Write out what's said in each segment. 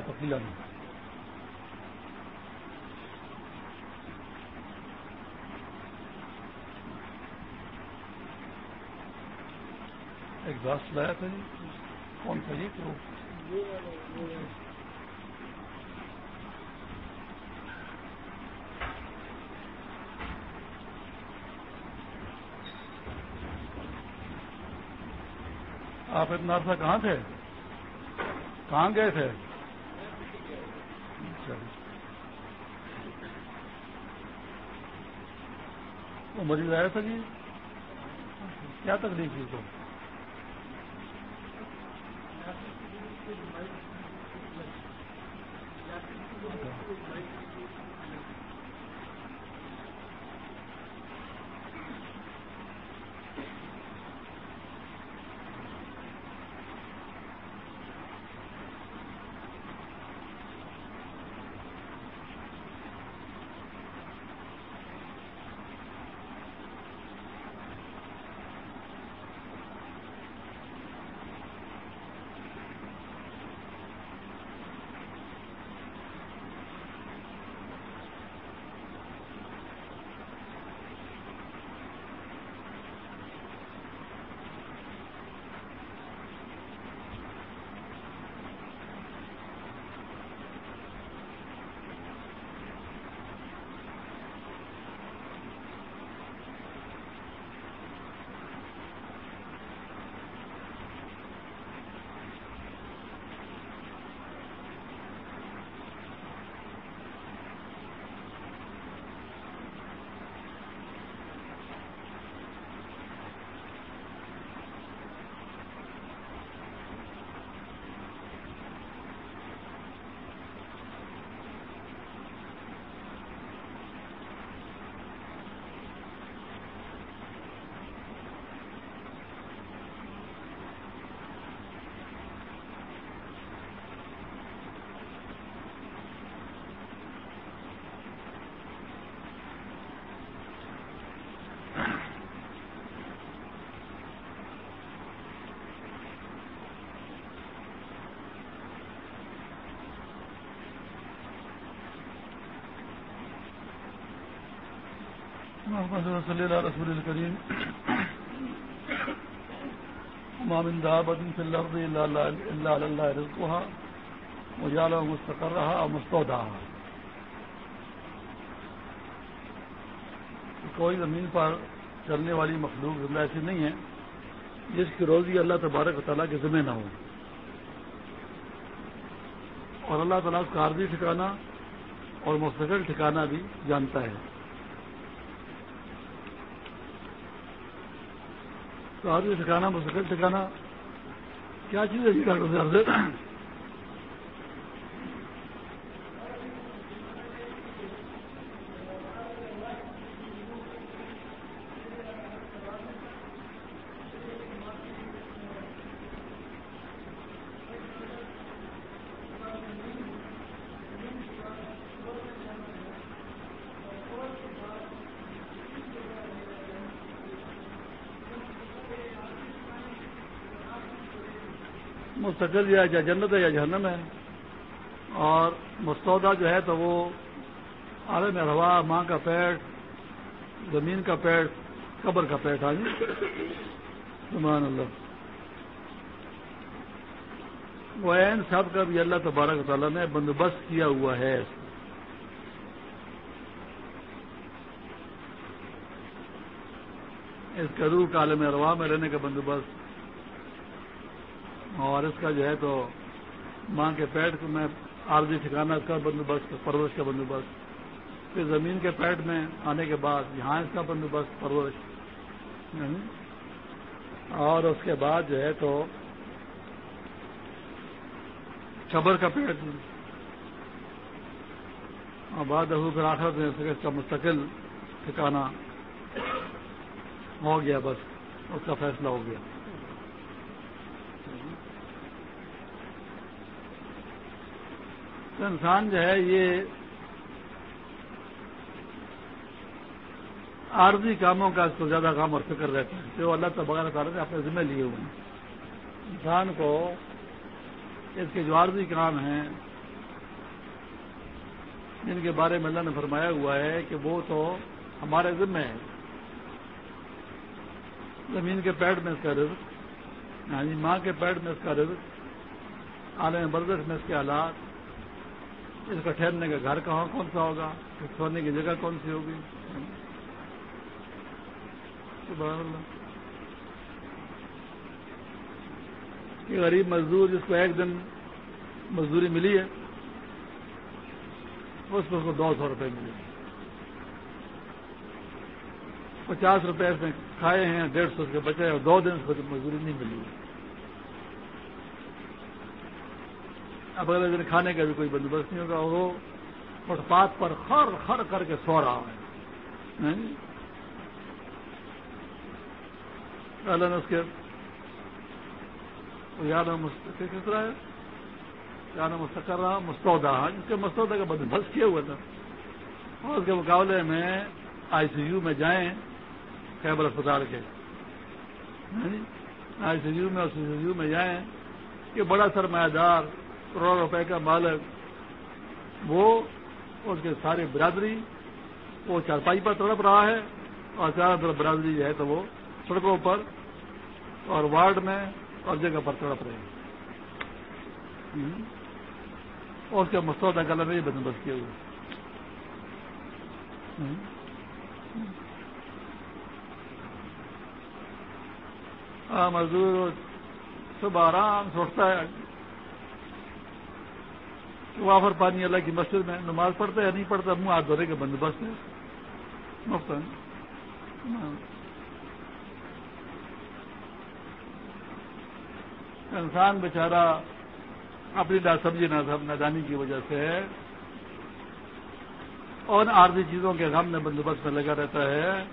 پکیلا نہیں ایک گاس لایا تھا جی کون سا یہ آپ اتنا عرصہ کہاں تھے؟ کہاں گئے تھے؟ وہ مریض آیا تھا جی کیا تکلیف تھی تو؟ صلی اللہ رسول الکریم۔ مامن دابن فی الارض الا اللہ رزقها وجعل مستقرها ومستودعها کوئی زمین پر چلنے والی مخلوق زندہ ایسی نہیں ہے، جس کی روزی اللہ تبارک و تعالیٰ کے ذمہ نہ ہو۔ اور اللہ تعالیٰ کا عارضی ٹھکانا اور مستقل ٹھکانا بھی جانتا ہے۔ تو آدمی ٹھکانا مسکل ٹھکانا کیا چیز ہے جی ڈاکٹر صاحب مستقل یا جنت ہے یا جہنم ہے۔ اور مستودہ جو ہے تو وہ عالم روا، ماں کا پیٹ، زمین کا پیٹ، قبر کا پیٹ۔ آ جی۔ سمان اللہ۔ وہ این سب کا بھی اللہ تبارک تعالیٰ نے بندوبست کیا ہوا ہے۔ اس کا روح کالم روا میں رہنے کا بندوبست۔ اور اس کا جو ہے تو ماں کے پیٹ میں عارضی ٹھکانا، اس کا بندوبست، پرورش کا بندوبست۔ پھر زمین کے پیٹ میں آنے کے بعد یہاں اس کا بندوبست، پرورش۔ یعنی اور اس کے بعد جو ہے تو چبر کا پیٹ۔ اور بعد پھر آخر میں اس کا مستقل ٹھکانا ہو گیا بس، اس کا فیصلہ ہو گیا۔ تو انسان جو ہے یہ عارضی کاموں کا اس کو زیادہ کام اور فکر رہتا ہے جو اللہ تبارک تعالیٰ نے اپنے ذمہ لیے ہوئے ہیں۔ انسان کو اس کے جو عارضی کام ہیں، جن کے بارے میں اللہ نے فرمایا ہوا ہے کہ وہ تو ہمارے ذمہ ہے زمین کے پیڈ میں اس کا رزق یعنی ماں کے پیڈ میں اس کا رزق، عالم بردش میں اس کے حالات اس کا ٹھہرنے کا گھر کہاں کون سا ہوگا؟ سونے کی جگہ کون سی ہوگی؟ یہ غریب مزدور جس کو ایک دن مزدوری ملی ہے، اس میں اس کو دو سو روپئے ملے۔ پچاس روپے اس میں کھائے ہیں، ڈیڑھ سو کے بچے اور دو دن اس کو مزدوری نہیں ملی۔ ہے اب اگلے دن کھانے کا بھی کوئی بندوبست نہیں ہوگا، وہ فٹ پاتھ پر خر خر کر کے سو رہا ہے۔ اللہ نے اس کے یاد کس طرح ہے؟ یاد مستقر رہا مستعودہ ہاں، جس کے مستعودہ کا بندوبست کیا ہوا تھا۔ اور اس کے مقابلے میں آئی سی یو میں جائیں خیبر اسپتال کے۔ آئی سی یو میں اور سی سی یو میں جائیں کہ بڑا سرمایہ دار کروڑ روپے کا مالک وہ اس کے ساری برادری، وہ چارپائی پر تڑپ رہا ہے اور چاروں طرف برادری جو ہے تو وہ سڑکوں پر اور وارڈ میں اور جگہ پر تڑپ رہے ہیں۔ اور اس کے مستعودہ کلر میں بندوبست کیا ہوئے ہاں، مزدور صبح آرام سے اٹھتا ہے۔ وافر پانی اللہ کی مسجد میں نماز پڑھتا ہے یا نہیں پڑھتا، منہ ہاتھ دھونے کے بندوبست ہے۔ مفت انسان بیچارہ اپنی سبزی نادانی کی وجہ سے اور عارضی چیزوں کے غم میں بندوبست میں لگا رہتا ہے۔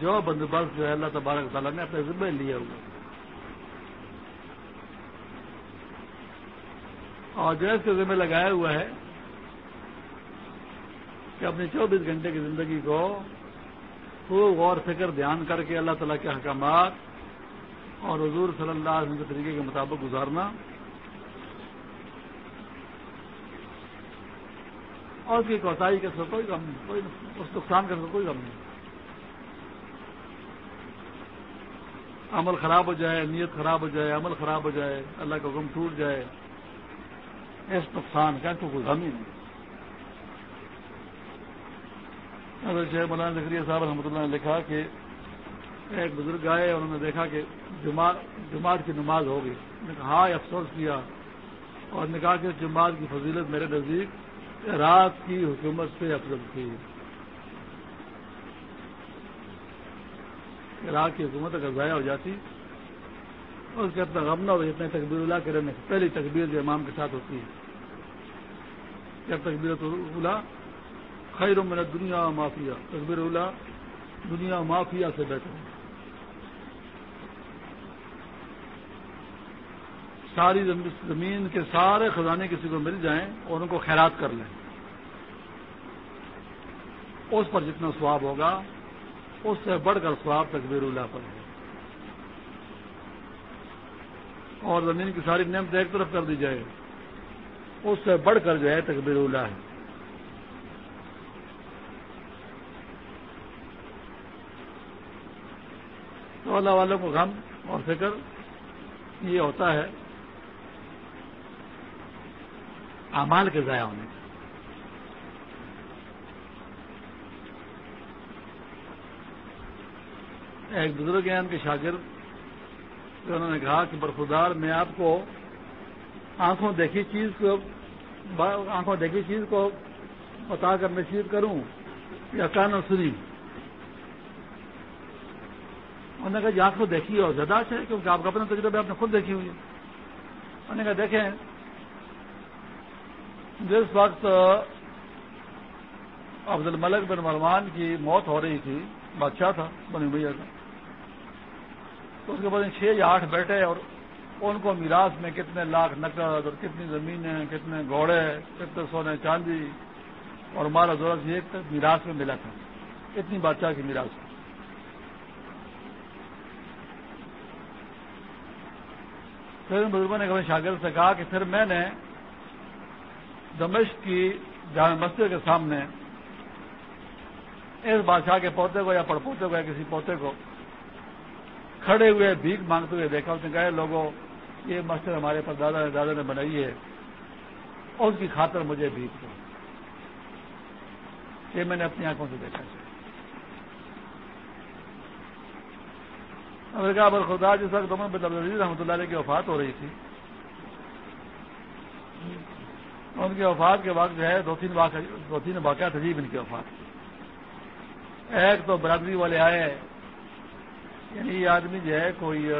جو بندوبست جو ہے اللہ تبارک تعالیٰ نے اپنے ذمہ لیا ہوا۔ اور جو اس کے ذمہ لگایا ہوا ہے کہ اپنی چوبیس گھنٹے کی زندگی کو خوب غور فکر دھیان کر کے اللہ تعالیٰ کے احکامات اور حضور صلی اللہ علیہ وسلم کے طریقے کے مطابق گزارنا اور اس کی کوتاہی کا کوئی غم نہیں، کوئی اس نقصان کا کوئی غم نہیں۔ عمل خراب ہو جائے، نیت خراب ہو جائے، عمل خراب ہو جائے، اللہ کا حکم ٹوٹ جائے۔ اس نقصان کا تو کوئی غم ہی نہیں۔ شیخ مولانا ذکریہ صاحب رحمۃ اللہ نے لکھا کہ ایک بزرگ آئے انہوں نے دیکھا کہ جماعت کی نماز ہو گئی۔ نے کہا ہاں افسوس کیا۔ اور نے کہا کہ جماعت کی فضیلت میرے نزدیک رات کی حکومت سے افضل تھی۔ رات کی حکومت اگر ضائع ہو جاتی اس کے اتنا غم نہ ہو جتنے تقبیر اللہ کے رہنے پہلی تقبیر جو امام کے ساتھ ہوتی ہے۔ جب تقبیر اولا خیر من دنیا مافیا تقبیر اولا دنیا مافیا سے بیٹھے ساری زمین کے سارے خزانے کسی کو مل جائیں اور ان کو خیرات کر لیں۔ اس پر جتنا سواب ہوگا، اس سے بڑھ کر سواب تقبیر اللہ پر ہے اور زمین کی ساری نعمت ایک طرف کر دی جائے۔ اس سے بڑھ کر جو ہے تقبیر اللہ۔ ہے تو اللہ والوں کو غم اور فکر یہ ہوتا ہے امال کے ضائع ہونے ایک بزرگ ہیں ان کے شاگرد۔ انہوں نے کہا کہ برفدار میں آپ کو آنکھوں دیکھی چیز کو آنکھوں دیکھی چیز کو بتا کر نصیب کروں یا کان سنی۔ انہوں نے کہا جی آپ کو دیکھی اور زیادہ اچھا ہے کیونکہ آپ کا اپنا تجربہ آپ نے خود دیکھی ہوئی ہے۔ انہوں نے کہا دیکھیں جس وقت عبد الملک بن مروان کی موت ہو رہی تھی، بادشاہ تھا، بنی بھیا کا تو اس کے بعد چھ یا آٹھ بیٹے اور ان کو میراث میں کتنے لاکھ نقد اور کتنی زمینیں کتنے گھوڑے کتنے سونے چاندی اور مارا زورت یہ میراث میں ملا تھا۔ اتنی بادشاہ کی میراث۔ پھر ان بزرگوں نے شاگرد سے کہا کہ پھر میں نے دمشق کی جامع مسجد کے سامنے اس بادشاہ کے پوتے کو یا پڑ پوتے کو یا کسی پوتے کو کھڑے ہوئے، بھیک مانگتے ہوئے دیکھا، اس نے کہا لوگوں یہ مسجد ہمارے پر دادا نے دادا نے بنائی ہے، اور اس کی خاطر مجھے بھیک دو۔ یہ میں نے اپنی آنکھوں سے دیکھا۔ امریکہ پر خدا، جس وقت عمر عزیز رحمۃ اللہ علیہ کی وفات ہو رہی تھی، ان کی وفات کے وقت جو ہے، دو تین دو تین واقعات عجیب ان کی وفات ایک تو برادری والے آئے یعنی یہ آدمی جو ہے کوئی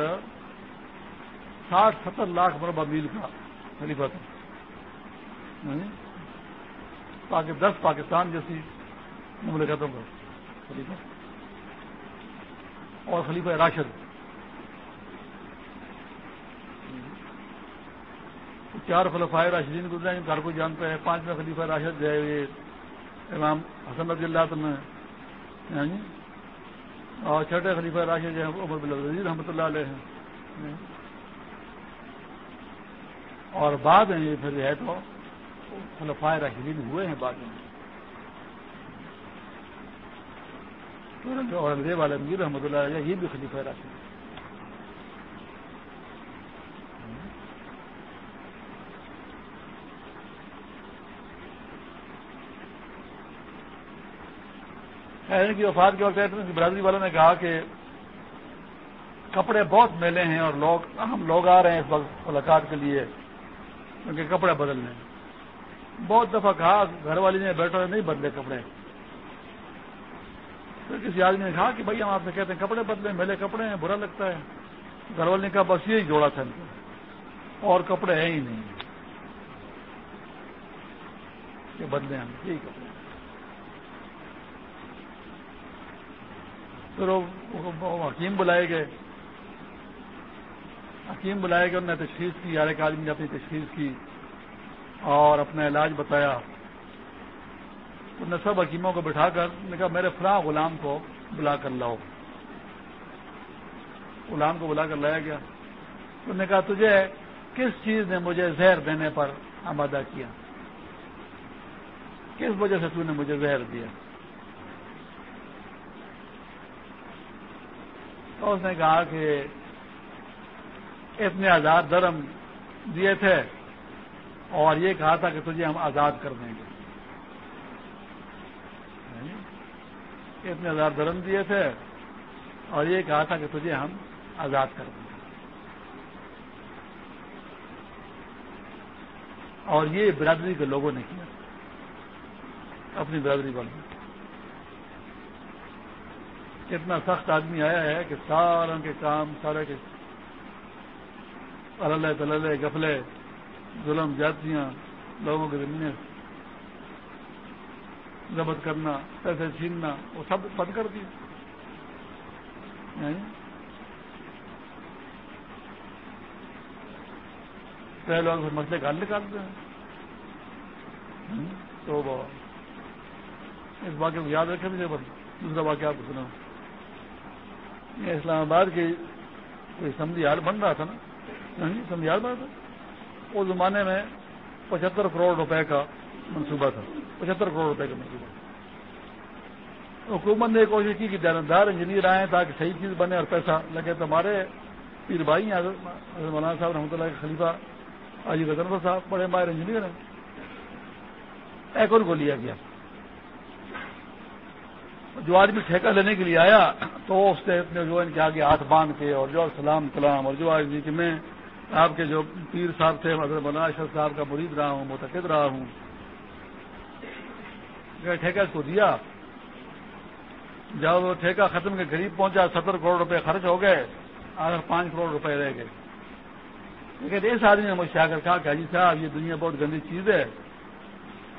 ساٹھ ستر لاکھ مربع میل کا خلیفہ تھا۔ ہاں؟ دس پاکستان جیسی مملکتوں کا خلیفہ۔ اور خلیفہ راشد۔ چار خلفائے راشدین گزرے ہیں، گھر کو جانتے ہیں پانچ میں خلیفہ راشد جو ہے، یہ امام حسن رضی اللہ تم ہاں؟ جی؟ اور چھٹے خلیفہ راشد جو ہیں عمر بل رحمۃ اللہ علیہ ہیں۔ اور بعد میں یہ پھر جو ہے تو خلفائے راشدین ہوئے ہیں بعد میں۔ اور انگریز میر رحمۃ اللہ علیہ یہ بھی خلیفہ راشد یعنی کی وفات کے وقت برادری والوں نے کہا کہ کپڑے بہت میلے ہیں اور لوگ ہم لوگ آ رہے ہیں اس وقت ملاقات کے لیے کیونکہ کپڑے بدلنے بہت دفعہ کہا، گھر والی نے بیٹھے نہیں بدلے کپڑے۔ پھر کسی آدمی نے کہا کہ بھائی ہم آپ سے کہتے ہیں کپڑے بدلے، میلے کپڑے ہیں، برا لگتا ہے۔ گھر والے نے کہا، بس یہی جوڑا تھا۔ ان کو اور کپڑے ہیں ہی نہیں۔ یہ بدلے ہم، یہی کپڑے پھر وہ حکیم بلائے گئے۔ حکیم بلائے گئے، انہوں نے تشخیص کی ہر ایک آدمی نے اپنی تشخیص کی اور اپنا علاج بتایا۔ انہوں نے سب حکیموں کو بٹھا کر نے کہا، میرے فلاں غلام کو بلا کر لاؤ۔ غلام کو بلا کر لایا گیا۔ انہوں نے کہا، تجھے کس چیز نے مجھے زہر دینے پر آمادہ کیا؟ کس وجہ سے تو نے مجھے زہر دیا؟ تو اس نے کہا کہ اتنے ہزار درم دیے تھے اور یہ کہا تھا کہ تجھے ہم آزاد کر دیں گے۔ یعنی اتنے ہزار درم دیے تھے اور یہ کہا تھا کہ تجھے ہم آزاد کر دیں گے۔ اور یہ برادری کے لوگوں نے کیا، اپنی برادری والوں اتنا سخت آدمی آیا ہے کہ سارا کے کام، سارے کے اللہ تلے گفلے، ظلم جاتیاں لوگوں کے زمینیں ضبط کرنا، پیسے چھیننا، وہ سب بند کر دی پہلے لوگ مسئلے کا حل نکالتے ہیں۔ تو اس واقعے کو یاد رکھے مجھے دوسرا واقعہ آپ کو سنا یہ اسلام آباد کی کوئی سمجھیال بن رہا تھا نا؟ ہاں جی، سمجھیال بنا تھا؟ اس زمانے میں پچہتر کروڑ روپے کا منصوبہ تھا۔ پچہتر کروڑ روپے کا منصوبہ۔ حکومت نے کوشش کی کہ جانبدار انجینئر آئے تاکہ صحیح چیز بنے اور پیسہ لگے۔ تو ہمارے پیر بھائی ہیں مولانا صاحب رحمۃ اللہ کے خلیفہ آجی غزنفر صاحب بڑے ماہر انجینئر ہیں۔ ایک اور کو لیا گیا جو آدمی ٹھیکہ لینے کے لیے آیا، تو اس نے اپنے جو ان کے آگے ہاتھ باندھ کے اور جو سلام کلام اور جو آدمی کہ میں آپ کے جو پیر صاحب تھے، حضرت مولانا اشرف صاحب کا مرید رہا ہوں متقد رہا ہوں۔ ٹھیکہ اس کو دیا۔ جب وہ ٹھیکہ ختم کے قریب پہنچا، ستر کروڑ روپے خرچ ہو گئے اگر پانچ کروڑ روپے رہ گئے۔ لیکن اس آدمی نے مجھ سے آ کر کہا کہ جی صاحب، یہ دنیا بہت گندی چیز ہے۔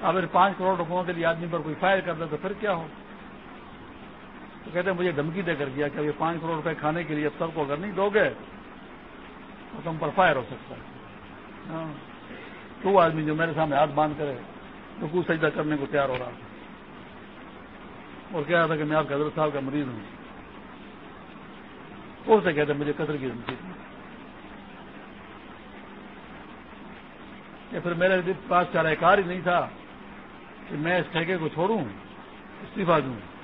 اگر پانچ کروڑ روپوں کے لیے آدمی پر کوئی فائر کر دے تو پھر کیا ہو؟ تو کہتے ہیں مجھے دھمکی دے کر دیا کہ یہ پانچ کروڑ روپے کھانے کے لیے اب سب کو اگر نہیں دو گے تو تم پر فائر ہو سکتا ہے۔ ہاں۔ تو آدمی جو میرے سامنے ہاتھ باندھ کرے تو کچھ سجدہ کرنے کو تیار ہو رہا اور کہہ رہا تھا کہ میں آپ کے حضرت صاحب کا مریض ہوں۔ اس سے کہتے مجھے قدر کی دھمکی کہ پھر میرے پاس چارہ کار ہی نہیں تھا کہ میں اس ٹھیکے کو چھوڑوں، استعفی دوں۔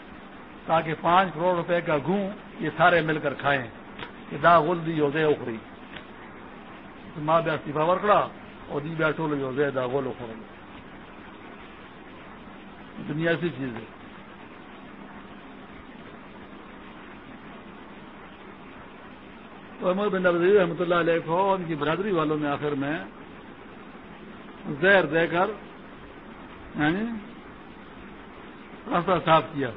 تاکہ پانچ کروڑ روپے کا گوں یہ سارے مل کر کھائیں۔ کہ دا غل دی یوزے اخری۔ ماں بیا استعفی ورکڑا اور دی بیا ٹول یوزے دا غول اخر دنیا ایسی چیز ہے۔ تو احمد بن نبی رحمۃ اللہ علیہ کو ان کی برادری والوں نے آخر میں زہر دے کر یعنی راستہ صاف کیا۔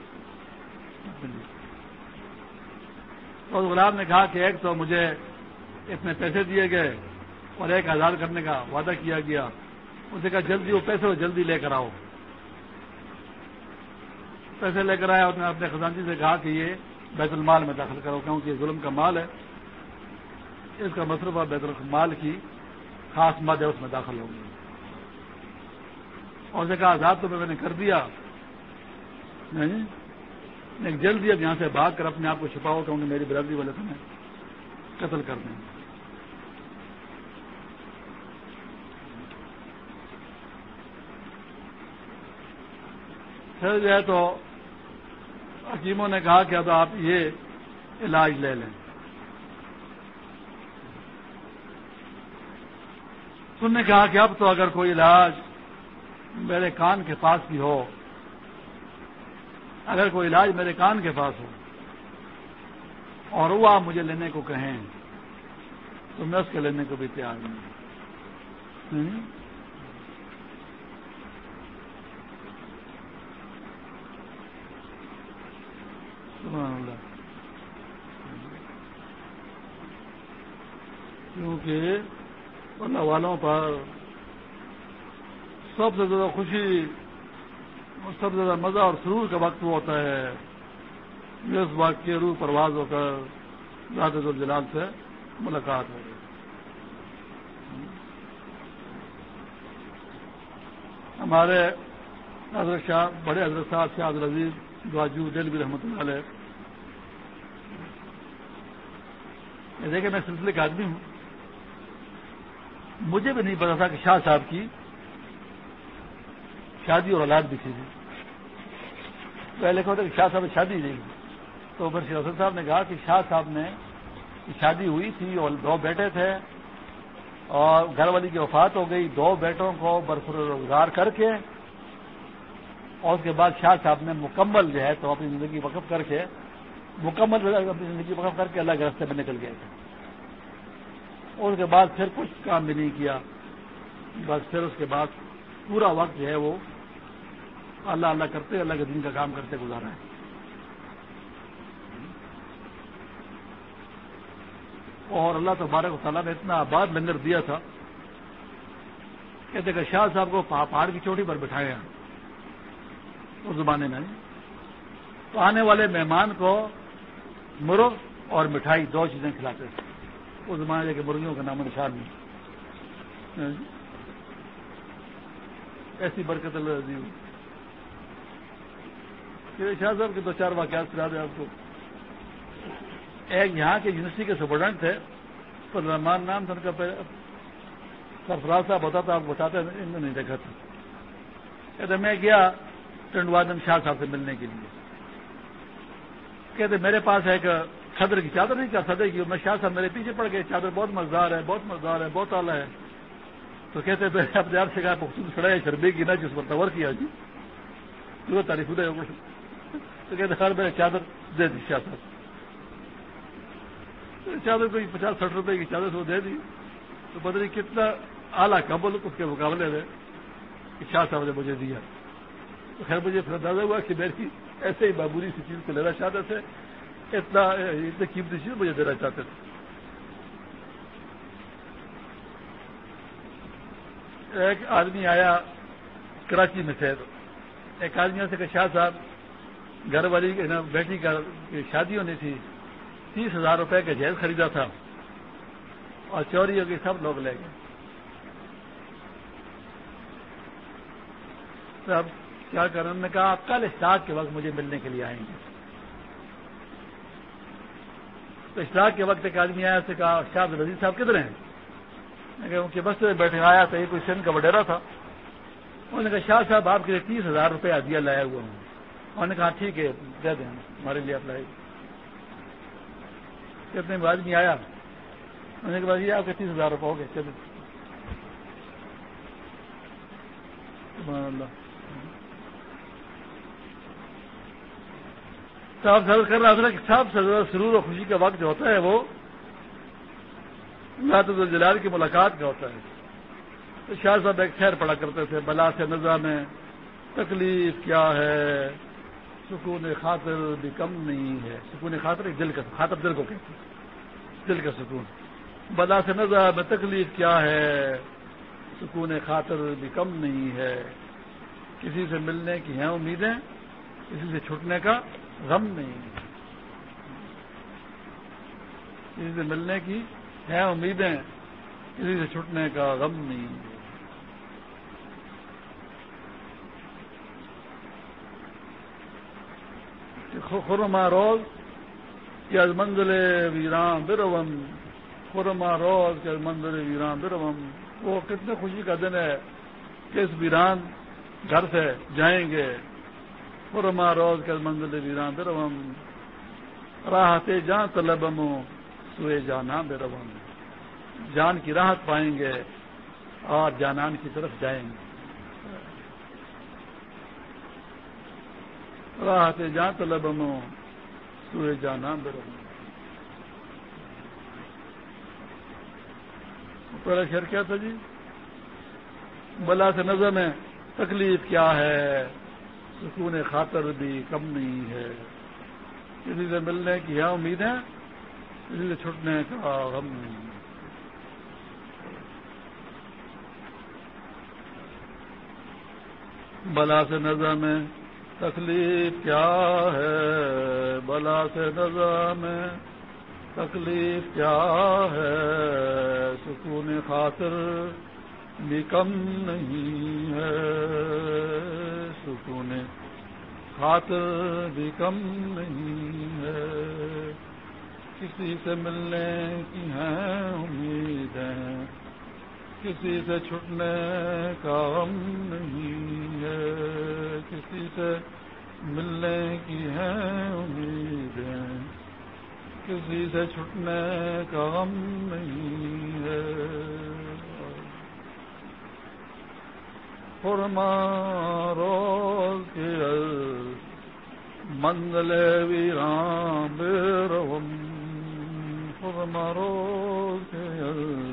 اور غلام نے کہا کہ ایک تو مجھے اتنے پیسے دیے گئے اور ایک آزاد کرنے کا وعدہ کیا گیا۔ اسے کہا، جلدی وہ پیسے وہ جلدی لے کر آؤ۔ پیسے لے کر آیا، اس نے اپنے خزانچی سے کہا کہ یہ بیت المال میں داخل کرو، کیونکہ یہ ظلم کا مال ہے۔ اس کا مصروفہ بیت المال کی خاص مد ہے، اس میں داخل ہوگی اور اسے کہا آزاد تو میں نے کر دیا۔ ایک جلد دیا یہاں سے بھاگ کر اپنے آپ کو چھپاؤ کیونکہ میری برادری والے تمہیں قتل کر دیں۔ پھر جو ہے تو حکیموں نے کہا کہ اب آپ یہ علاج لے لیں۔ تم نے کہا کہ اب تو اگر کوئی علاج میرے کان کے پاس بھی ہو اگر کوئی علاج میرے کان کے پاس ہو اور وہ آپ مجھے لینے کو کہیں، تو میں اس کے لینے کو بھی تیار نہیں کیونکہ اللہ والوں پر سب سے زیادہ خوشی سب سے زیادہ مزہ اور سرور کا وقت وہ ہوتا ہے۔ اس وقت کے روح پرواز ہو کر ذات الجلال سے ملاقات ہو ہمارے حضرت شاہ، بڑے حضرت صاحب شاہ عزیز دواجو دل بھی رحمۃ اللہ علیہ۔ دیکھیں، میں سلسلے کا آدمی ہوں۔ مجھے بھی نہیں پتا تھا کہ شاہ صاحب کی شادی اور اولاد بھی تھی جی۔ پہلے کہ شاہ صاحب شادی نہیں تو پھر شاہ صاحب نے کہا کہ شاہ صاحب نے شادی ہوئی تھی اور دو بیٹے تھے اور گھر والی کی وفات ہو گئی۔ دو بیٹوں کو برفر روزگار کر کے اور اس کے بعد شاہ صاحب نے مکمل جو ہے تو اپنی زندگی وقف کر کے مکمل اپنی زندگی وقف کر کے اللہ کے رستے میں نکل گئے تھے۔ اور اس کے بعد پھر کچھ کام بھی نہیں کیا۔ بس پھر اس کے بعد پورا وقت جو ہے وہ اللہ اللہ کرتے اللہ کے دن کا کام کرتے گزارا ہے۔ اور اللہ تبارک و تعالیٰ نے اتنا آباد لنگر دیا تھا کہتے کہ شاہ صاحب کو پہاڑ کی چوٹی پر بٹھایا اس زمانے میں۔ تو آنے والے مہمان کو مرغ اور مٹھائی دو چیزیں کھلاتے تھے اس زمانے کے مرغیوں کا نام نشان نہیں ہاں جی۔ ایسی برکت اللہ شاہ صاحب کے دو چار واقعات سنا دیں آپ کو۔ ایک یہاں کے یونیورسٹی کے سپرڈنٹ تھے پر رحمان نام تھا ان کا سرفراز صاحب ہوتا تھا، آپ بتاتے ان نہیں دیکھا تھا۔ کہتے میں گیا ٹنڈوادن شاہ صاحب سے ملنے کے لیے۔ کہتے میرے پاس ایک خدر کی چادر نہیں کیا سدے کی، میں شاہ صاحب میرے پیچھے پڑ گئے، چادر بہت مزدار ہے، بہت مزدار ہے، بہت اعلیٰ ہے۔ تو کہتے پہ اپنے آپ سے کہا پختون سڑے شربی کی نہ جس پر تور کیا جی۔ تو تاریخ ادے تو کہتے ہر میرے چادر دے دی شاہ چادر کوئی پچاس ساٹھ روپئے کی چادر وہ دے دی۔ تو پتہ نہیں کتنا اعلیٰ قبل اس کے مقابلے میں کہ شاہ صاحب نے مجھے دیا۔ تو خیر، مجھے پھر اندازہ ہوا کہ میری ایسے ہی معمولی سی چیز کو لینا چاہتے تھے۔ اتنا، اتنی قیمتی چیز مجھے دینا چاہتے تھے۔ ایک آدمی آیا کراچی میں سے ایک آدمی سے کہ شاہ صاحب گھر والی بیٹی کا شادی ہونی تھی، تیس ہزار روپے کا جہیز خریدا تھا اور چوری ہو گئی سب لوگ لے گئے۔ اب کیا کریں؟ انہوں نے کہا، آپ کل اشتاق کے وقت مجھے ملنے کے لیے آئیں گے۔ تو اشتاق کے وقت ایک آدمی آیا سے کہا، شاہ رضی صاحب کدھر ہیں؟ ان کے بس بیٹھے آیا تو یہ کوئی سندھ کا وڈیرا تھا۔ انہوں نے کہا، شاہ صاحب، آپ کے لیے تیس ہزار روپے ادیا لایا ہوا ہوں۔ انہوں نے کہا، ٹھیک ہے، دے دیں، ہمارے لیے آپ لائے کتنے آدمی آیا۔ انہوں نے کہا یہ آپ کے تیس ہزار روپے ہو گئے؟ چلے صاحب سر کر رہا تھا کہ سب سے زیادہ سرور اور خوشی کا وقت جو ہوتا ہے وہ اللہ جلال کی ملاقات کا ہوتا ہے۔ تو شاہ صاحب ایک شہر پڑا کرتے تھے، بلا سے نظر میں تکلیف کیا ہے۔ سکون خاطر بھی کم نہیں ہے۔ سکون خاطر دل کا خاطر دل کو کہتے ہیں۔ دل کا سکون۔ بلا سے نظر میں تکلیف کیا ہے؟ سکون خاطر بھی کم نہیں ہے۔ کسی سے ملنے کی ہیں امیدیں، کسی سے چھٹنے کا غم نہیں کسی سے ملنے کی ہیں امیدیں، کسی سے چھٹنے کا غم نہیں خرما روز کی از منزل ویران برون خرما روز کی از منزل ویران برون وہ کتنے خوشی کا دن ہے کہ اس ویران گھر سے جائیں گے خرما روز کے منزل ویران برون راحت جان طلبم سوئے جانا بے روم جان کی راحت پائیں گے اور جانان کی طرف جائیں گے. راحت جان طلبم سوئے جانا بے روم پہلا شہر کیا تھا جی؟ بلا سے نظر میں تکلیف کیا ہے؟ سکون خاطر بھی کم نہیں ہے۔ کسی سے ملنے کی ہے امید ہے کسی سے چھٹنے کا غم۔ نہیں بلا سے نظر میں تکلیف کیا ہے؟ بلا سے نظر میں تکلیف کیا ہے؟ سکون خاطر بھی کم نہیں ہے۔ سکون خاطر بھی کم نہیں ہے۔ کسی سے ملنے کی ہیں امیدیں۔ کسی سے چھٹنے کا غم نہیں ہے، کسی سے ملنے کی ہیں امیدیں، کسی سے چھٹنے کا غم نہیں ہے۔ روز کے منگل ویرام بیروم خرما روز کے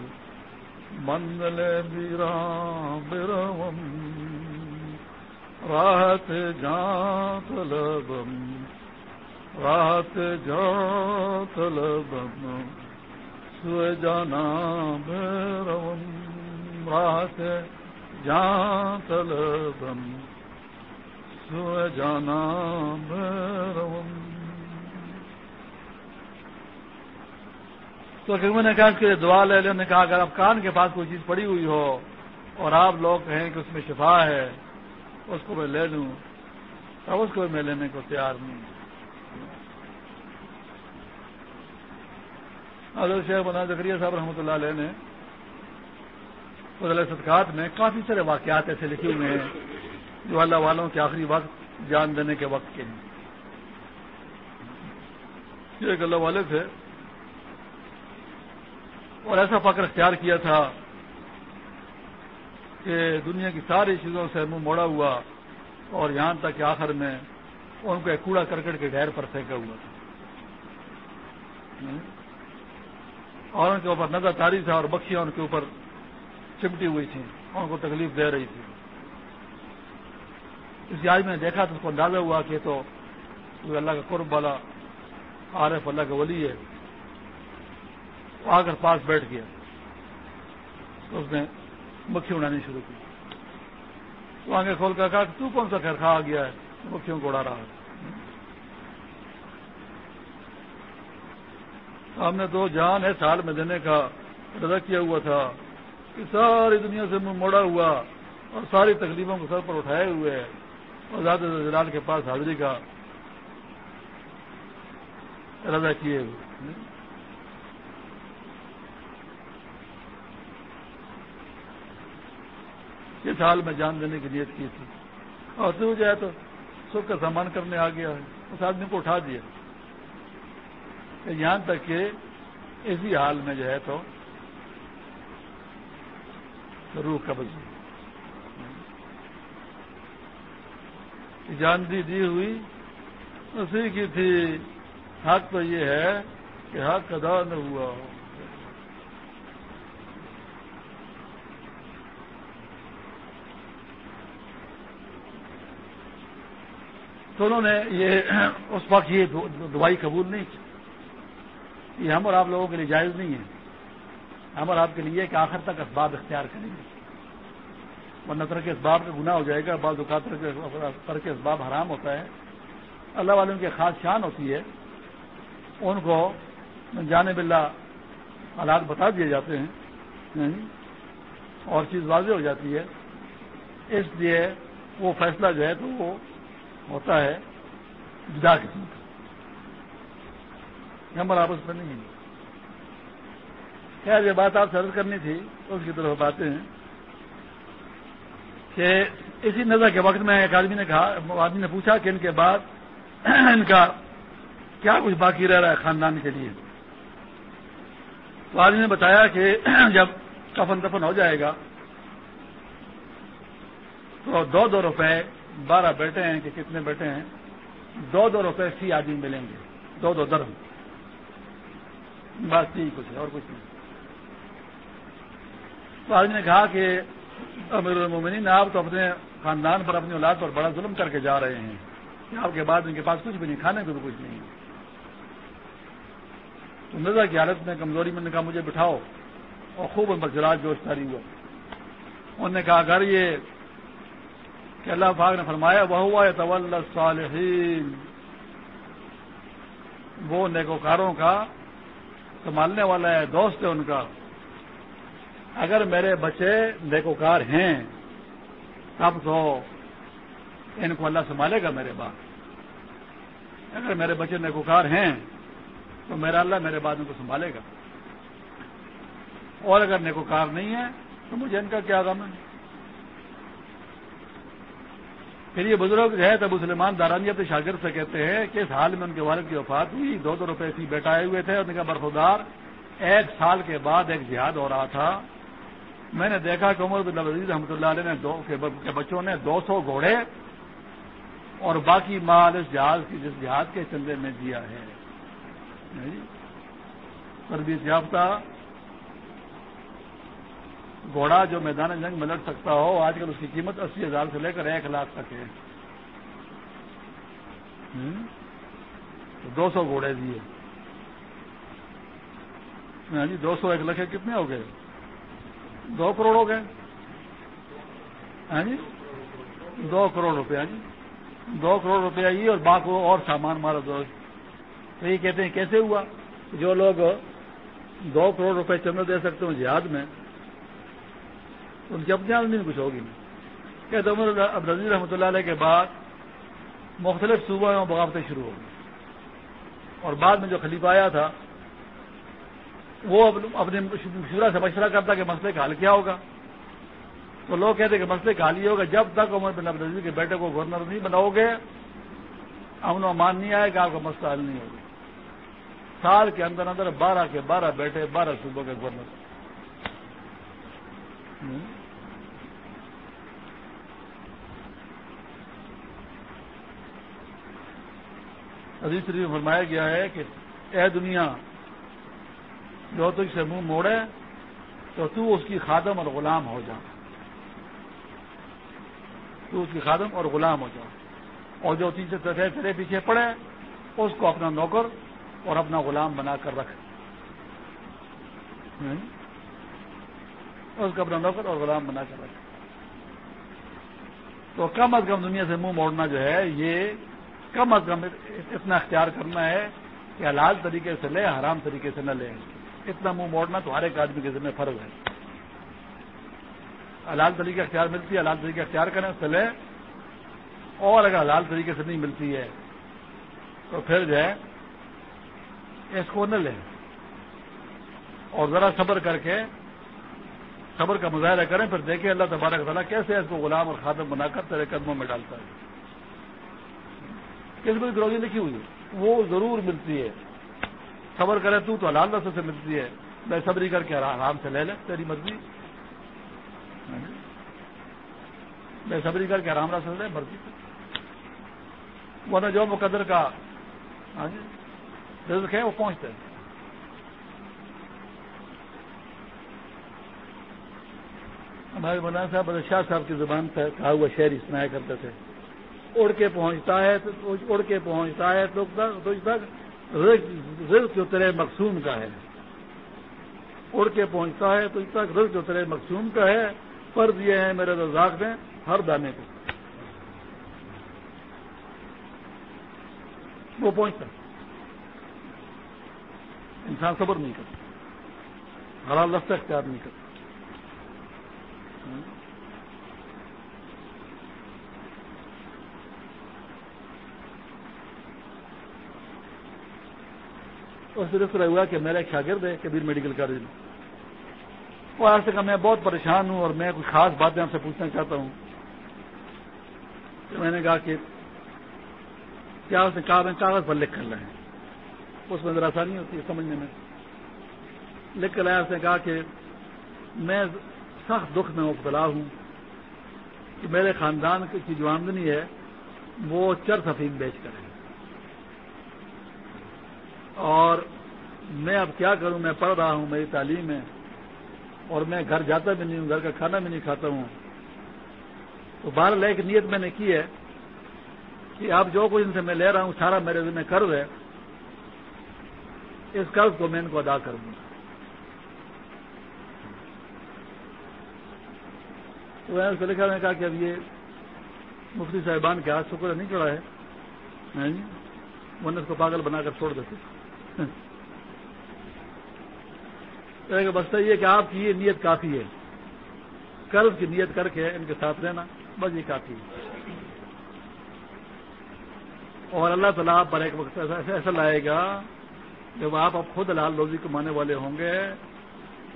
منگل ویرام بیروم راحت جان طلبم راحت جان طلبم سوئے جانا بیروم راحت جان طلبم سو جانا تو کہ نے کہا کہ دعا لے لے نے کہا اگر آپ کان کے پاس کوئی چیز پڑی ہوئی ہو اور آپ لوگ کہیں کہ اس میں شفا ہے، اس کو میں لے لوں، تب اس کو میں لینے کو تیار نہیں۔ حضرت شیخ بنا زکریہ صاحب رحمۃ اللہ علیہ نے فضل صدقات میں کافی سارے واقعات ایسے لکھے ہوئے ہیں جو اللہ والوں کے آخری وقت جان دینے کے وقت کے ہیں۔ ایک اللہ والے تھے اور ایسا فخر اختیار کیا تھا کہ دنیا کی ساری چیزوں سے منہ موڑا ہوا اور یہاں تک کہ آخر میں ان کو ایک کوڑا کرکٹ کے ڈھیر پر پھینکا ہوا تھا۔ اور ان کے اوپر نظر تاری تھا اور بخشیاں ان کے اوپر چمٹی ہوئی تھی ان کو تکلیف دے رہی تھی۔ اس آج میں دیکھا تو اس کو اندازہ ہوا کہ تو اللہ کا قرب والا عارف، اللہ کا ولی ہے۔ آ کر پاس بیٹھ گیا۔ تو اس نے مکھی اڑانی شروع کی۔ تو آگے کھول کر کہا کہ تو کون سا خیر کھا گیا ہے؟ مکھیوں کو اڑا رہا ہے۔ ہم نے دو جان ہے، سال میں دینے کا رضا کیا ہوا تھا کہ ساری دنیا سے موڑا ہوا اور ساری تکلیفوں کو سر پر اٹھائے ہوئے اور زیادہ جلال کے پاس حاضری کا رضا کیے ہوئے۔ کس حال میں جان دینے کی نیت کی تھی۔ اور تو جو ہے تو سکھ کا سامان کرنے آ گیا ہے۔ اس آدمی کو اٹھا دیا۔ یہاں تک کہ اسی حال میں جو ہے تو روح قبض جان دی دی ہوئی۔ اسی کی تھی۔ حق تو یہ ہے کہ حق ادا نہ ہوا۔ تو انہوں نے یہ اس وقت یہ دعائی قبول نہیں کی۔ یہ ہم اور آپ لوگوں کے لیے جائز نہیں ہے۔ ہم اور آپ کے لیے کہ آخر تک اسباب اختیار کریں گے۔ ورنہ طرح کے اسباب کا گناہ ہو جائے گا، بعض اوقات طرح کے اسباب حرام ہوتا ہے۔ اللہ والوں کی خاص شان ہوتی ہے۔ ان کو جانے بلا حالات بتا دیے جاتے ہیں۔ اور چیز واضح ہو جاتی ہے۔ اس لیے وہ فیصلہ جو ہے تو وہ ہوتا ہے جدا قسم کا ہم آپس میں نہیں خیر، یہ بات آپ سے عرض کرنی تھی، اس کی طرف باتیں ہیں کہ اسی نظر کے وقت میں ایک آدمی نے کہا، آدمی نے پوچھا کہ ان کے بعد ان کا کیا کچھ باقی رہ رہا ہے خاندان کے لیے۔ تو آدمی نے بتایا کہ جب کفن دفن ہو جائے گا تو دو دو روپے بارہ بیٹے ہیں کہ کتنے بیٹے ہیں؟ دو دو روپے فی آدمی ملیں گے، دو دو درم بس یہی کچھ ہے، اور کچھ نہیں۔ تو آدمی نے کہا کہ امیر المومنین، آپ تو اپنے خاندان پر، اپنی اولاد پر بڑا ظلم کر کے جا رہے ہیں۔ کہ آپ کے بعد ان کے پاس کچھ بھی نہیں، کھانے کو بھی کچھ نہیں۔ تو مرزا کی حالت میں کمزوری میں نے کہا، مجھے بٹھاؤ۔ اور خوب ان پر جراج جوش تاری ہوا۔ انہوں نے کہا، اگر یہ کہ اللہ پاک نے فرمایا وہ ہوا طول صالحین وہ نیکوکاروں کا، سنبھالنے والا ہے، دوست ہے ان کا۔ اگر میرے بچے نیکوکار ہیں، تب تو ان کو اللہ سنبھالے گا میرے بعد۔ اگر میرے بچے نیکوکار ہیں، تو میرا اللہ میرے بعد ان کو سنبھالے گا۔ اور اگر نیکوکار نہیں ہے، تو مجھے ان کا کیا غم ہے؟ پھر یہ بزرگ جو ہے تب سلیمان دارانیت شاگرد سے کہتے ہیں کہ اس حال میں ان کے والد کی وفات ہوئی، دو دو روپے سی بیٹھائے ہوئے تھے اور ان کا برفدار ایک سال کے بعد ایک جہاد ہو رہا تھا۔ میں نے دیکھا کہ عمر بن عزیز رحمۃ اللہ علیہ نے دو، کے بچوں نے دو سو گھوڑے اور باقی مال اس جہاز کی، جس جہاز کے چندے میں دیا ہے۔ جی؟ تربیت یافتہ گھوڑا جو میدان جنگ میں لڑ سکتا ہو، آج کل اس کی قیمت اسی ہزار سے لے کر ایک لاکھ تک ہے۔ دو سو گھوڑے دیے۔ ہاں جی دو سو ایک لکھے کتنے ہو گئے؟ دو کروڑ ہو گئے۔ ہاں جی دو کروڑ روپیہ ہاں جی۔ دو کروڑ روپیہ یہ اور باقی اور سامان مارا دو۔ تو یہ کہتے ہیں کیسے ہوا؟ جو لوگ دو کروڑ روپے چندر دے سکتے ہوں جہاد میں ان کی اپنے آدمی کچھ ہوگی نہیں۔ کہتے عمر اب رضی رحمۃ اللہ علیہ کے بعد مختلف صوبوں میں بغاوتیں شروع ہو گئی اور بعد میں جو خلیفہ آیا تھا، وہ اپنے مشورہ سے مشورہ کرتا کہ مسئلے کا حل کیا ہوگا۔ تو لوگ کہتے کہ مسئلے کا حل یہ ہوگا، جب تک عمر بن عبدالعزیز کے بیٹے کو گورنر نہیں بناؤ گے، امن و امان نہیں آئے گا، آپ کا مسئلہ حل نہیں ہوگا۔ سال کے اندر اندر بارہ کے بارہ بیٹے، بارہ صوبوں کے گورنر۔ شریف فرمایا گیا ہے کہ اے دنیا، جو تجھ سے منہ موڑے تو تو اس کی خادم اور غلام ہو جا۔ تو اس کی خادم اور غلام ہو جا۔ اور جو تین سے تیرے پیچھے پڑے، اس کو اپنا نوکر اور اپنا غلام بنا کر رکھ۔ اس کو اپنا نوکر اور غلام بنا کر رکھ۔ تو کم از کم دنیا سے منہ موڑنا جو ہے، یہ کم از کم اتنا اختیار کرنا ہے کہ حلال طریقے سے لے، حرام طریقے سے نہ لے۔ اتنا منہ موڑنا تو ہر ایک آدمی کے ذمہ فرض ہے۔ حلال طریقے اختیار ملتی ہے، حلال طریقے اختیار کریں اس سے لے۔ اور اگر حلال طریقے سے نہیں ملتی ہے، تو پھر جو ہے، اس کو نہ لیں اور ذرا صبر کر کے صبر کا مظاہرہ کریں پھر دیکھیں اللہ تبارک تعالیٰ کیسے اس کو غلام اور خاتم بنا کر تیرے قدموں میں ڈالتا ہے۔ کس کو گروزی لکھی ہوئی وہ ضرور ملتی ہے۔ صبر کرے تو تو حلال رسے سے ملتی ہے۔ میں صبری کر کے آرام سے لے لے تیری مرضی۔ میں صبری کر کے آرام رسے لے مرضی۔ وہ جو مقدر کا ہاں جی، رزق ہے وہ پہنچتے ہیں ہمارے مولانا صاحب شاہ صاحب کی زبان سے کہا ہوا شہری سنایا کرتے تھے۔ اڑ کے پہنچتا ہے تو اڑ کے پہنچتا ہے تو رزق جو تیرے مقصوم کا ہے۔ اڑ کے پہنچتا ہے تو اس تک رزق جو تیرے مقصوم کا ہے۔ فرض یہ ہے میرے رزاق میں ہر دانے کو۔ وہ پہنچتا۔ انسان صبر نہیں کرتا۔ حلال لفظ اختیار نہیں کرتا۔ اور صرف طرح ہوا کہ میرا ایک شاگرد ہے، کبیر میڈیکل کالج میں۔ وہ آج تک میں بہت پریشان ہوں اور میں کچھ خاص باتیں آپ سے پوچھنا چاہتا ہوں۔ تو میں نے کہا کہ کیا اس نے کہا میں کاغذ پر لکھ کر لائیں اس میں ذرا آسانی ہوتی ہے، سمجھنے میں۔ لکھ کر لایا اس نے کہا کہ میں سخت دکھ میں مبتلا ہوں کہ میرے خاندان کی جو آمدنی ہے، وہ چر سفید بیچ کر ہے اور میں اب کیا کروں؟ میں پڑھ رہا ہوں، میری تعلیم ہے، اور میں گھر جاتا بھی نہیں ہوں، گھر کا کھانا بھی نہیں کھاتا ہوں۔ تو بارہ لے کی نیت میں نے کی ہے کہ اب جو کچھ ان سے میں لے رہا ہوں، سارا میرے ذمہ قرض ہے۔ اس قرض کو میں ان کو ادا کر دوں تو میں سے لکھا میں نے کہا کہ اب یہ مفتی صاحبان کے ہاتھ شکر نہیں چڑھا ہے۔ ہاں جی؟ ورنہ اس کو پاگل بنا کر چھوڑ دیتے۔ ہاں۔ بس یہ کہ آپ کی یہ نیت کافی ہے۔ قرض کی نیت کر کے ان کے ساتھ رہنا، بس یہ کافی ہے۔ اور اللہ تعالیٰ آپ پر ایک وقت ایسا ایسا لائے گا، جب آپ اب خود حلال روزی کمانے والے ہوں گے،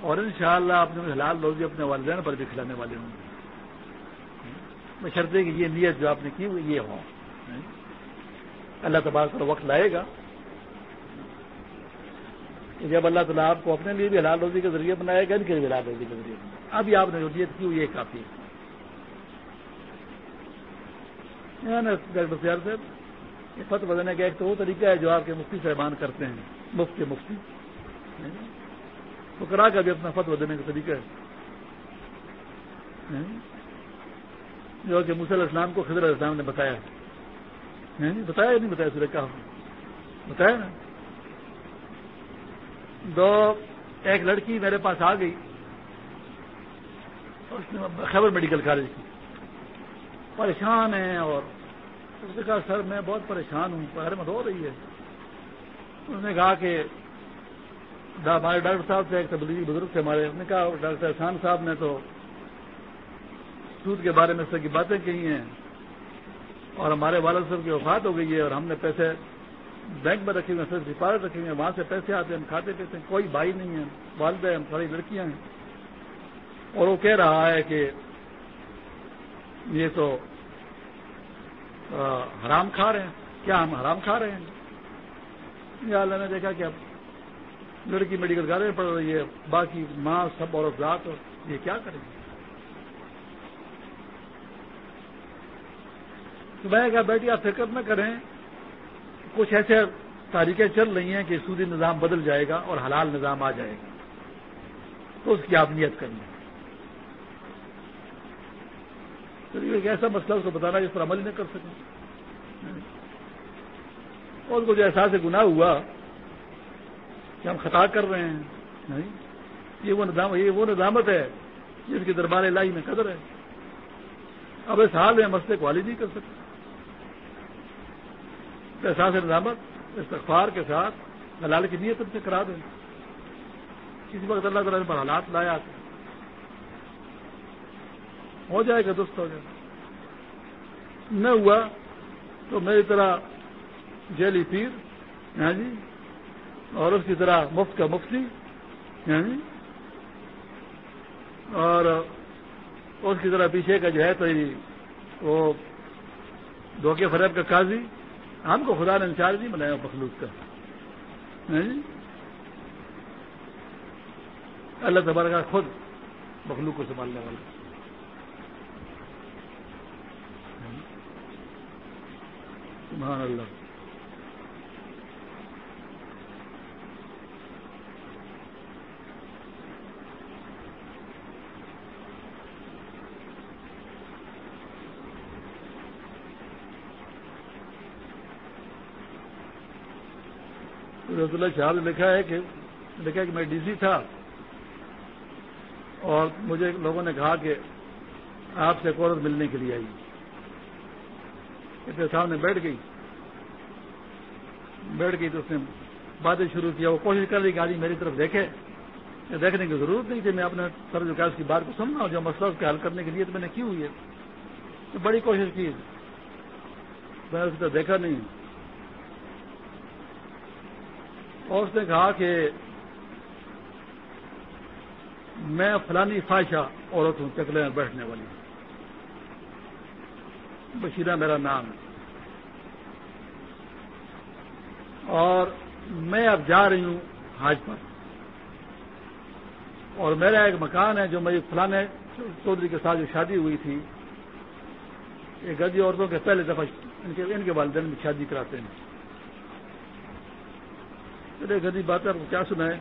اور انشاءاللہ شاء اپنے حلال روزی اپنے والدین پر بھی کھلانے والے ہوں گے۔ میں شرطے کہ یہ نیت جو آپ نے کی وہ یہ ہو۔ اللہ تبارک پر وقت لائے گا۔ کہ جب اللہ تعالیٰ آپ کو اپنے لیے بھی حلال روزی کے ذریعے بنائے گا ان کے لیے حلال روزی کے ذریعے ابھی آپ نے جو نیت کی وہ یہ کافی ڈاکٹر سیار صاحب، یہ فتح بدلنے کا ایک تو وہ طریقہ ہے جو آپ کے مفتی صاحبان کرتے ہیں مفت کے مفتی۔ تو کرا کا بھی اپنا فتح بدلنے کا طریقہ ہے۔ جو کہ مسل اسلام کو خضر اسلام نے بتایا بتایا نہیں، بتایا سورج کا بتایا نا۔ دو، ایک لڑکی میرے پاس آ گئی۔ اس نے خیبر میڈیکل کالج کی۔ پریشان ہے اور اس نے کہا، سر، میں بہت پریشان ہوں پہر میں رو رہی ہے۔ اس نے کہا کہ ہمارے ڈاکٹر صاحب سے ایک تبدیلی بزرگ سے ہمارے۔ نے کہا، ڈاکٹر احسان صاحب نے تو سود کے بارے میں اس طرح کی باتیں کہی ہیں اور ہمارے والد صاحب کی وفات ہو گئی ہے اور ہم نے پیسے بینک میں رکھے ہوئے ہیں سفارت رکھے ہوئے ہیں، وہاں سے پیسے آتے ہیں، ہم کھاتے پیتے ہیں، کوئی بھائی نہیں ہے والد ہے ہم ساری لڑکیاں ہیں۔ اور وہ کہہ رہا ہے کہ یہ تو حرام کھا رہے ہیں۔ کیا ہم حرام کھا رہے ہیں؟ یا اللہ نے دیکھا کہ اب لڑکی میڈیکل کالج پڑھ رہی ہے، باقی ماں، سب اور افراد یہ کیا کریں گے؟ میں کہا بیٹی آپ فکر نہ کریں، کچھ ایسے تاریخیں چل رہی ہیں کہ سودی نظام بدل جائے گا اور حلال نظام آ جائے گا۔ تو اس کی آپ نیت کریں ایک ایسا مسئلہ اس کو بتانا جس پر عمل نہ کر سکیں۔ اور اس کو جو احساس گناہ ہوا کہ ہم خطا کر رہے ہیں یہ وہ نظام، یہ وہ نظامت ہے جس کی دربار الہی میں قدر ہے۔ اب اس حال میں مسئلے کو حالی نہیں کر سکتے۔ احساس نظامت استغفار کے ساتھ دلال کی نیت سے کرا دیں۔ کسی وقت اللہ تعالیٰ پر حالات لایا ہو جائے گا دوست، ہو جائے نہ ہوا تو میری طرح جیلی پیر ہاں جی اور اس کی طرح مفت کا مفتی ہاں جی اور اس کی طرح پیچھے کا جو ہے، تو وہ دھوکے فریب کا قاضی ہم کو خدا نے انچارج نہیں بنایا مخلوق کا۔ ہاں جی؟ اللہ تبارک خود مخلوق کو سنبھالنے والا۔ سبحان اللہ۔ رسول اللہ شاہ نے لکھا ہے کہ لکھا کہ میں ڈی سی تھا اور مجھے لوگوں نے کہا کہ آپ سے عورت ملنے کے لیے آئی۔ اتنے سامنے بیٹھ گئی۔ بیٹھ گئی تو اس نے باتیں شروع کیا۔ وہ کوشش کر رہی کہ آدمی میری طرف دیکھے۔ دیکھنے کی ضرورت نہیں تھی۔ میں اپنے سر وکاس کی بات کو سمجھا جو مسئلہ اس کے حل کرنے کے لیے تو میں نے کی ہوئی ہے بڑی کوشش کی۔ میں نے اس کو دیکھا نہیں۔ اور اس نے کہا کہ میں فلانی خواہشہ عورت ہوں چکلے میں بیٹھنے والی بشیرہ میرا نام ہے۔ اور میں اب جا رہی ہوں حاج پر۔ اور میرا ایک مکان ہے جو میری فلانے چودھری کے ساتھ جو شادی ہوئی تھی، یہ گدی عورتوں کے پہلے دفعہ ان کے والدین میں شادی کراتے ہیں۔ چلے گدی بات ہے کیا سنا ہے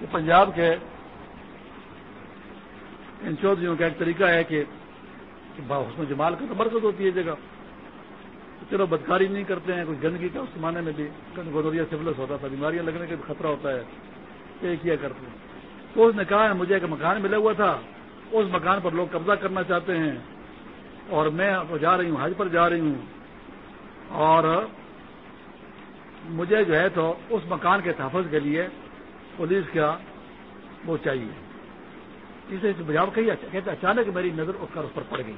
کہ پنجاب کے ان چودھریوں کا ایک طریقہ ہے کہ اس جمال کا تو برکت ہوتی ہے جگہ۔ چلو بدکاری نہیں کرتے ہیں کچھ گندگی کا اس زمانے میں بھی گودوریا سفلس ہوتا تھا، بیماریاں لگنے کا بھی خطرہ ہوتا ہے۔ یہ کیا کرتے ہیں؟ تو اس نے کہا ہے، مجھے ایک مکان ملا ہوا تھا۔ اس مکان پر لوگ قبضہ کرنا چاہتے ہیں۔ اور میں جا رہی ہوں، حج پر جا رہی ہوں۔ اور مجھے جو ہے تو اس مکان کے تحفظ کے لیے پولیس کا وہ چاہیے۔ اسے بجاؤ کہی کہتے اچانک میری نظر اس کر اس پر پڑ گئی۔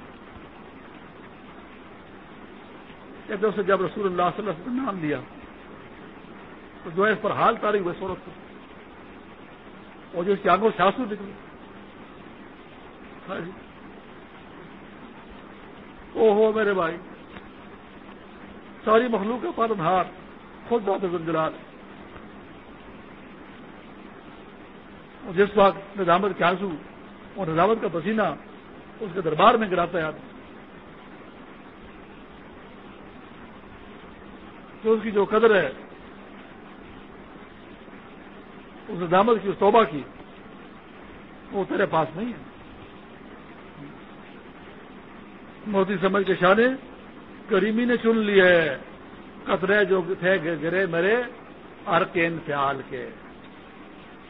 کہتے اس نے جب رسول اللہ صلی اللہ علیہ وسلم نام لیا، تو جو ہے اس پر حال تاری ہوئے سورت کو اور جو اس کی آنکھوں سے آنسو نکلے۔ ہاں جی۔ او ہو میرے بھائی، ساری مخلوق کا پالن ہار خود بہت زنجلال جس وقت نظامت کے آنسو اور نظامت کا پسینہ اس کے دربار میں گراتا ہے تو اس کی جو قدر ہے، اس نظامت کی، اس توبہ کی، وہ تیرے پاس نہیں ہے۔ موتی سمجھ کے شانے، کریمی نے چن لی ہے۔ قطرے جو تھے گرے میرے ارکین فیال کے۔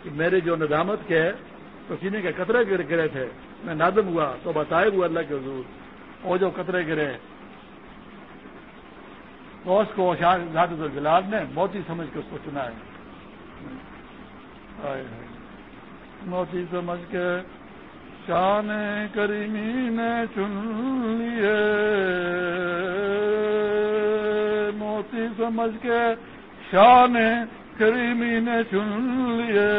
کہ میرے جو ندامت کے پسینے کے قطرے گر گرے تھے، میں نادم ہوا تو بتائے ہوا اللہ کے حضور۔ وہ جو قطرے گرے تو اس کو زیادہ جلال نے موتی سمجھ کے اس کو چنا ہے۔ موتی سمجھ کے شان کریمی نے چن لیے۔ موتی سمجھ کے شان کریمی نے چن لیے۔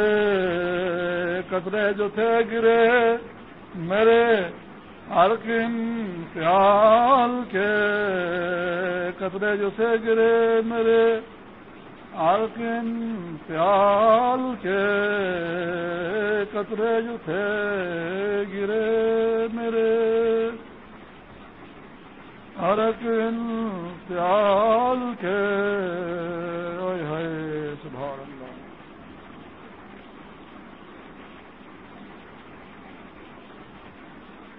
قطرے جو تھے گرے، میرے ہر کن پیال کے۔ قطرے جو تھے گرے، میرے ہر کن پیال کے۔ قطرے جو تھے گرے، میرے ارکن پیال کے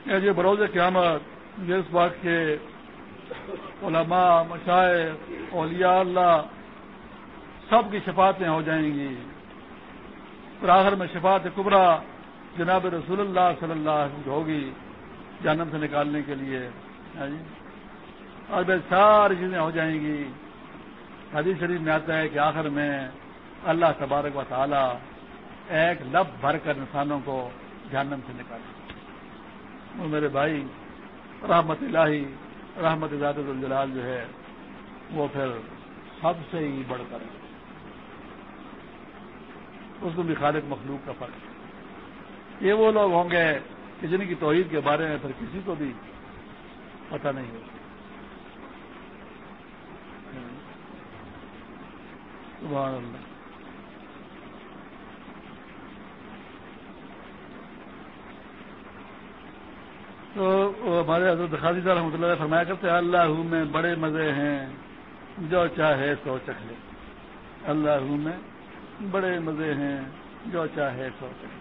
یہ جی، بروز قیامت جس بات کے علماء مشاعر اولیاء اللہ سب کی شفاعتیں ہو جائیں گی۔ آخر میں شفاعت کبرا جناب رسول اللہ صلی اللہ علیہ وسلم ہوگی جنم سے نکالنے کے لیے۔ ہاں جی۔ اور بھائی ساری چیزیں ہو جائیں گی۔ حدیث شریف میں آتا ہے کہ آخر میں اللہ تبارک و تعالی ایک لب بھر کر انسانوں کو جہنم سے نکالے اور میرے بھائی، رحمت الہی، رحمت ذات الجلال جو ہے، وہ پھر سب سے ہی بڑھ کر ہے۔ اس میں بھی خالق مخلوق کا فرق ہے۔ یہ وہ لوگ ہوں گے کہ جن کی توحید کے بارے میں پھر کسی کو بھی پتہ نہیں ہوگا۔ سبحان اللہ۔ تو ہمارے حضرت خاصی صاحب رحمۃ اللہ فرمایا کرتے ہیں، اللہ میں بڑے مزے ہیں، جو چاہے سو چکھ لے۔ اللہ میں بڑے مزے ہیں، جو چاہے سو چکھ لے۔